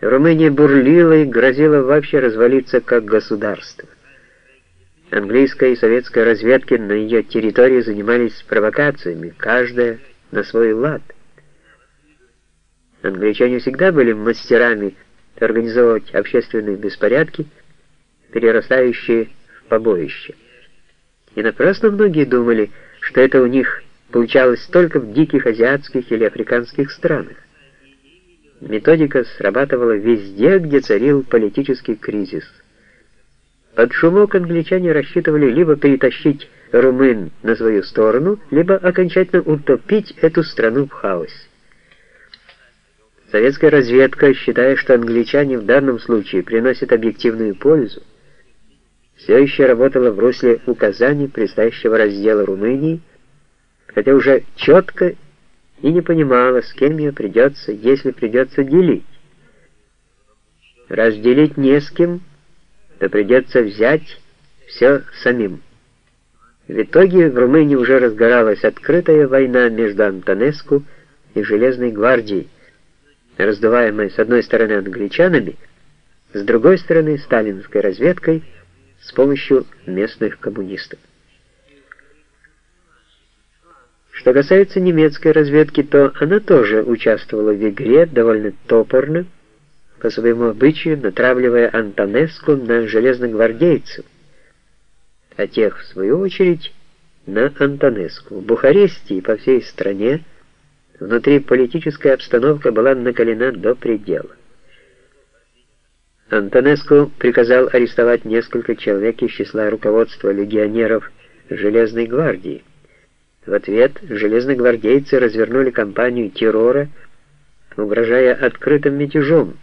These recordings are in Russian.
Румыния бурлила и грозила вообще развалиться как государство. Английская и советская разведки на ее территории занимались провокациями, каждая на свой лад. Англичане всегда были мастерами организовывать общественные беспорядки, перерастающие в побоище. И напрасно многие думали, что это у них получалось только в диких азиатских или африканских странах. Методика срабатывала везде, где царил политический кризис. Под шумок англичане рассчитывали либо перетащить румын на свою сторону, либо окончательно утопить эту страну в хаосе. Советская разведка, считая, что англичане в данном случае приносят объективную пользу, все еще работала в русле указаний предстоящего раздела Румынии, хотя уже четко и не понимала, с кем ее придется, если придется делить. Разделить не с кем, то придется взять все самим. В итоге в Румынии уже разгоралась открытая война между Антонеску и Железной гвардией, раздуваемая с одной стороны англичанами, с другой стороны сталинской разведкой с помощью местных коммунистов. Что касается немецкой разведки, то она тоже участвовала в игре довольно топорно, по своему обычаю натравливая Антонеску на железногвардейцев, а тех, в свою очередь, на Антонеску. В Бухаресте и по всей стране внутри политическая обстановка была накалена до предела. Антонеску приказал арестовать несколько человек из числа руководства легионеров Железной гвардии. В ответ железногвардейцы развернули кампанию террора, угрожая открытым мятежом,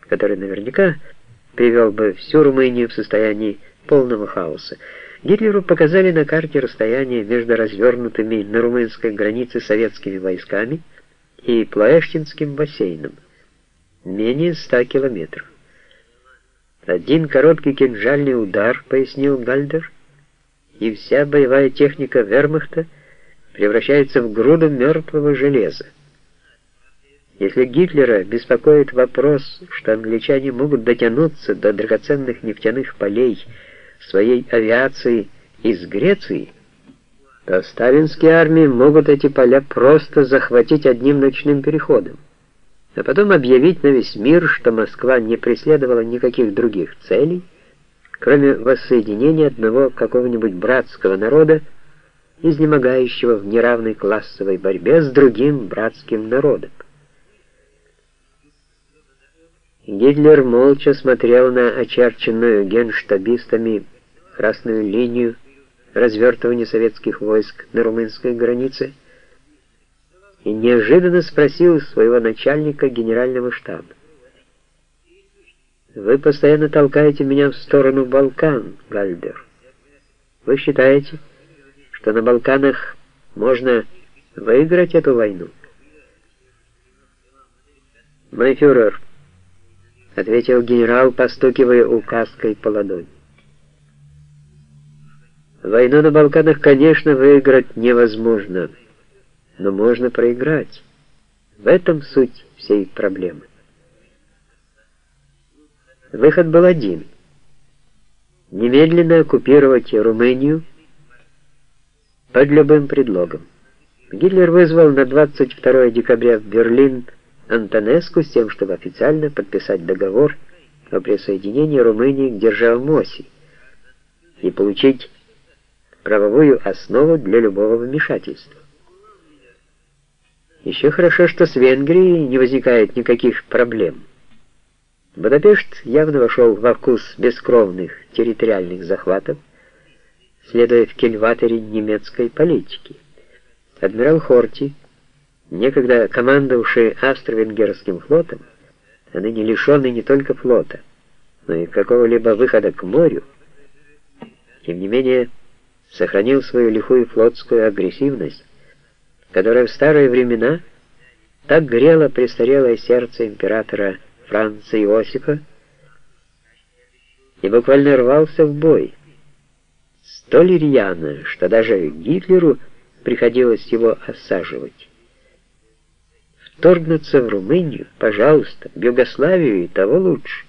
который наверняка привел бы всю Румынию в состоянии полного хаоса. Гитлеру показали на карте расстояние между развернутыми на румынской границе советскими войсками и Плоэштинским бассейном. Менее ста километров. Один короткий кинжальный удар, пояснил Гальдер, и вся боевая техника вермахта превращается в груду мертвого железа. Если Гитлера беспокоит вопрос, что англичане могут дотянуться до драгоценных нефтяных полей своей авиации из Греции, то сталинские армии могут эти поля просто захватить одним ночным переходом, а потом объявить на весь мир, что Москва не преследовала никаких других целей, кроме воссоединения одного какого-нибудь братского народа, изнемогающего в неравной классовой борьбе с другим братским народом. Гитлер молча смотрел на очерченную генштабистами красную линию развертывания советских войск на румынской границе и неожиданно спросил своего начальника генерального штаба. «Вы постоянно толкаете меня в сторону Балкан, Гальдер. Вы считаете, что на Балканах можно выиграть эту войну. «Мой фюрер», — ответил генерал, постукивая указкой по ладони. «Войну на Балканах, конечно, выиграть невозможно, но можно проиграть. В этом суть всей проблемы». Выход был один — немедленно оккупировать Румынию, под любым предлогом. Гитлер вызвал на 22 декабря в Берлин Антонеску с тем, чтобы официально подписать договор о присоединении Румынии к державам оси и получить правовую основу для любого вмешательства. Еще хорошо, что с Венгрией не возникает никаких проблем. Будапешт явно вошел во вкус бескровных территориальных захватов, следуя в кельваторе немецкой политики. Адмирал Хорти, некогда командовавший австро-венгерским флотом, а ныне лишенный не только флота, но и какого-либо выхода к морю, тем не менее сохранил свою лихую флотскую агрессивность, которая в старые времена так грела престарелое сердце императора Франца Иосифа и буквально рвался в бой столь рьяно, что даже Гитлеру приходилось его осаживать. Вторгнуться в Румынию, пожалуйста, в Югославию и того лучше.